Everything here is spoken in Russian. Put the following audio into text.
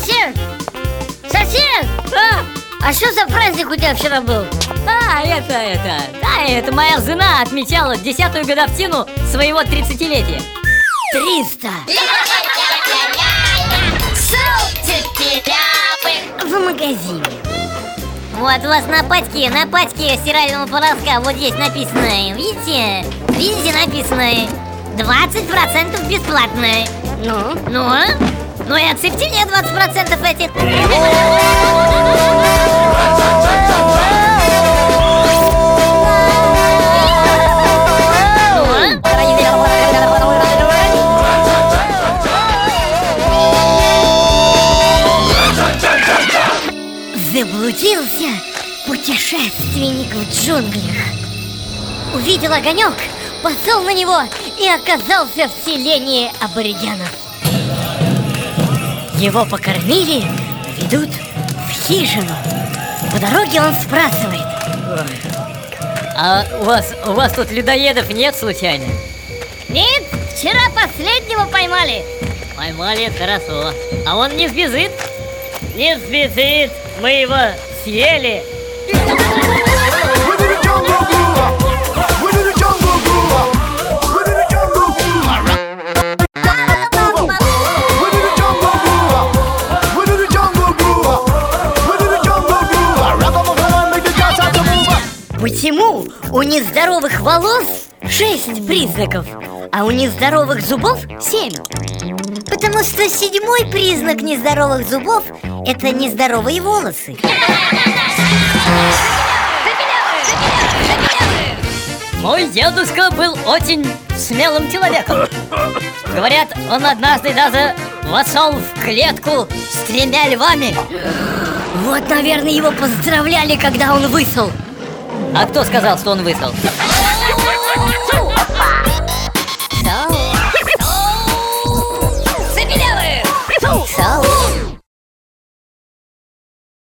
Сосед! Сосед! А? А что за праздник у тебя вчера был? А, это, это, да, это моя жена отмечала десятую годовщину своего 30-летия. 300! В магазине. Вот у вас на пачке, на пачке стирального порошка вот здесь написано, видите? Видите, написано 20% бесплатное. Ну? Ну? А? Ну и отсыпьте мне 20% этих. Заблудился путешественник в джунглях. Увидел огонек, пошел на него и оказался в селении аборигенов Его покормили, ведут в хижину. По дороге он спрашивает. А у вас, у вас тут людоедов нет случайно? Нет, вчера последнего поймали. Поймали, хорошо. А он не сбежит? Не сбежит, мы его съели Почему у нездоровых волос шесть признаков, а у нездоровых зубов семь? Потому что седьмой признак нездоровых зубов – это нездоровые волосы. Мой дедушка был очень смелым человеком. Говорят, он однажды даже вошел в клетку с тремя львами. Вот, наверное, его поздравляли, когда он высыл А кто сказал, что он высыл?